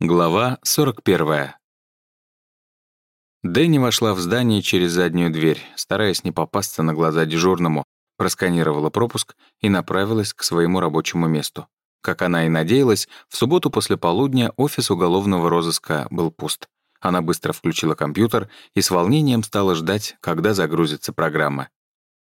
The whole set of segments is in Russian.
Глава 41. Дэнни вошла в здание через заднюю дверь, стараясь не попасться на глаза дежурному, просканировала пропуск и направилась к своему рабочему месту. Как она и надеялась, в субботу после полудня офис уголовного розыска был пуст. Она быстро включила компьютер и с волнением стала ждать, когда загрузится программа.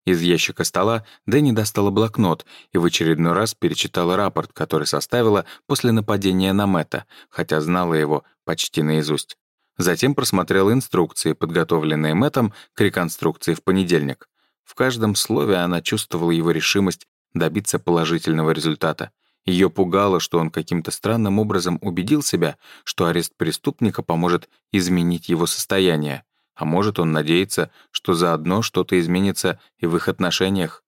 Из ящика стола Дэнни достала блокнот и в очередной раз перечитала рапорт, который составила после нападения на Мэтта, хотя знала его почти наизусть. Затем просмотрела инструкции, подготовленные Мэттом к реконструкции в понедельник. В каждом слове она чувствовала его решимость добиться положительного результата. Ее пугало, что он каким-то странным образом убедил себя, что арест преступника поможет изменить его состояние. А может, он надеется, что заодно что-то изменится и в их отношениях.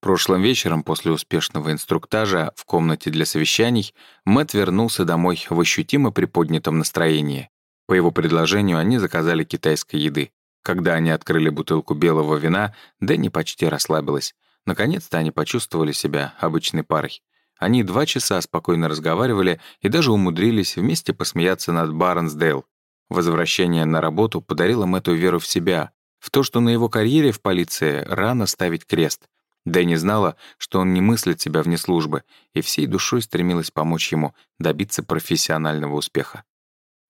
Прошлым вечером после успешного инструктажа в комнате для совещаний Мэтт вернулся домой в ощутимо приподнятом настроении. По его предложению они заказали китайской еды. Когда они открыли бутылку белого вина, Дэнни почти расслабилась. Наконец-то они почувствовали себя обычной парой. Они два часа спокойно разговаривали и даже умудрились вместе посмеяться над Барнсдейл, Возвращение на работу подарило Мэтту веру в себя, в то, что на его карьере в полиции рано ставить крест. Дэнни знала, что он не мыслит себя вне службы, и всей душой стремилась помочь ему добиться профессионального успеха.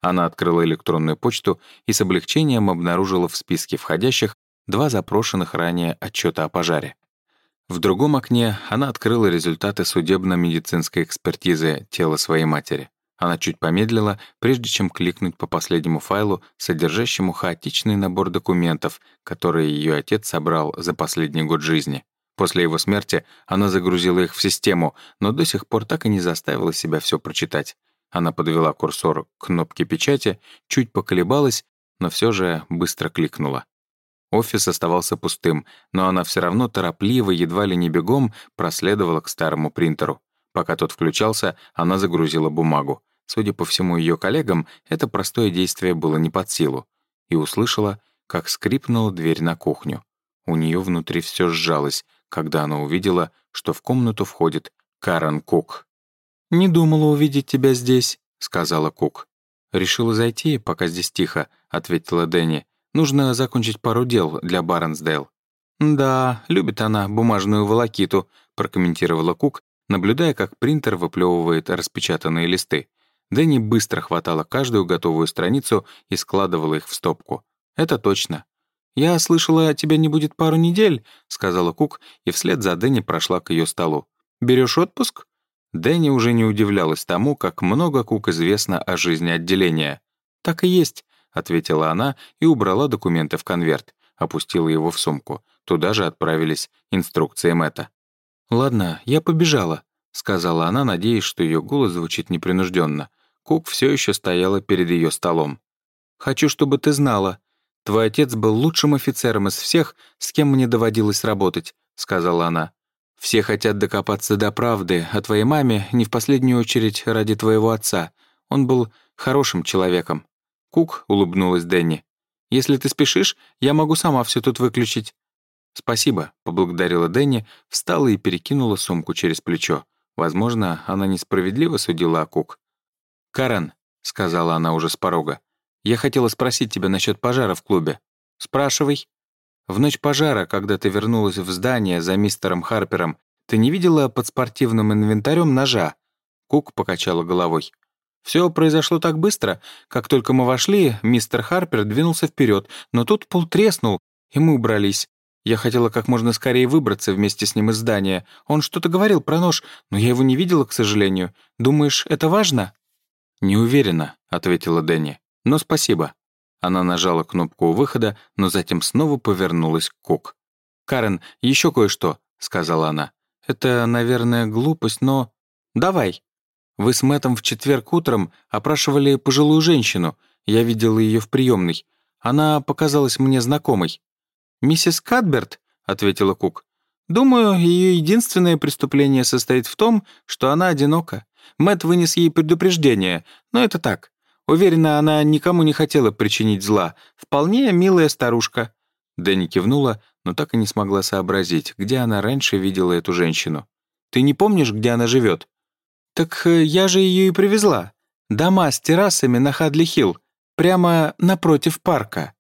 Она открыла электронную почту и с облегчением обнаружила в списке входящих два запрошенных ранее отчета о пожаре. В другом окне она открыла результаты судебно-медицинской экспертизы тела своей матери. Она чуть помедлила, прежде чем кликнуть по последнему файлу, содержащему хаотичный набор документов, которые ее отец собрал за последний год жизни. После его смерти она загрузила их в систему, но до сих пор так и не заставила себя все прочитать. Она подвела курсор к кнопке печати, чуть поколебалась, но все же быстро кликнула. Офис оставался пустым, но она все равно торопливо, едва ли не бегом, проследовала к старому принтеру. Пока тот включался, она загрузила бумагу. Судя по всему ее коллегам, это простое действие было не под силу. И услышала, как скрипнула дверь на кухню. У нее внутри все сжалось, когда она увидела, что в комнату входит Карен Кук. «Не думала увидеть тебя здесь», — сказала Кук. «Решила зайти, пока здесь тихо», — ответила Дэнни. «Нужно закончить пару дел для Барнсдейл». «Да, любит она бумажную волокиту», — прокомментировала Кук, наблюдая, как принтер выплевывает распечатанные листы. Дэнни быстро хватала каждую готовую страницу и складывала их в стопку. «Это точно». «Я слышала, тебя не будет пару недель», — сказала Кук, и вслед за Дэнни прошла к ее столу. «Берешь отпуск?» Дэнни уже не удивлялась тому, как много Кук известно о жизни отделения. «Так и есть», — ответила она и убрала документы в конверт, опустила его в сумку. Туда же отправились инструкции Мэтта. «Ладно, я побежала», — сказала она, надеясь, что ее голос звучит непринужденно. Кук все еще стояла перед ее столом. «Хочу, чтобы ты знала. Твой отец был лучшим офицером из всех, с кем мне доводилось работать», — сказала она. «Все хотят докопаться до правды о твоей маме, не в последнюю очередь ради твоего отца. Он был хорошим человеком». Кук улыбнулась Дэнни. «Если ты спешишь, я могу сама все тут выключить». «Спасибо», — поблагодарила Дэнни, встала и перекинула сумку через плечо. Возможно, она несправедливо судила о Кук. «Карен», — сказала она уже с порога, «я хотела спросить тебя насчет пожара в клубе». «Спрашивай». «В ночь пожара, когда ты вернулась в здание за мистером Харпером, ты не видела под спортивным инвентарем ножа?» Кук покачала головой. Все произошло так быстро. Как только мы вошли, мистер Харпер двинулся вперед, но тут пол треснул, и мы убрались. Я хотела как можно скорее выбраться вместе с ним из здания. Он что-то говорил про нож, но я его не видела, к сожалению. Думаешь, это важно?» «Не уверена», — ответила Дэнни. «Но спасибо». Она нажала кнопку у выхода, но затем снова повернулась к Кук. «Карен, еще кое-что», — сказала она. «Это, наверное, глупость, но...» «Давай». «Вы с Мэттом в четверг утром опрашивали пожилую женщину. Я видела ее в приемной. Она показалась мне знакомой». «Миссис Кадберт», — ответила Кук. «Думаю, ее единственное преступление состоит в том, что она одинока. Мэт вынес ей предупреждение, но это так. Уверена, она никому не хотела причинить зла. Вполне милая старушка». Дэнни кивнула, но так и не смогла сообразить, где она раньше видела эту женщину. «Ты не помнишь, где она живет? «Так э, я же ее и привезла». Дома с террасами на Хадли-Хилл, прямо напротив парка».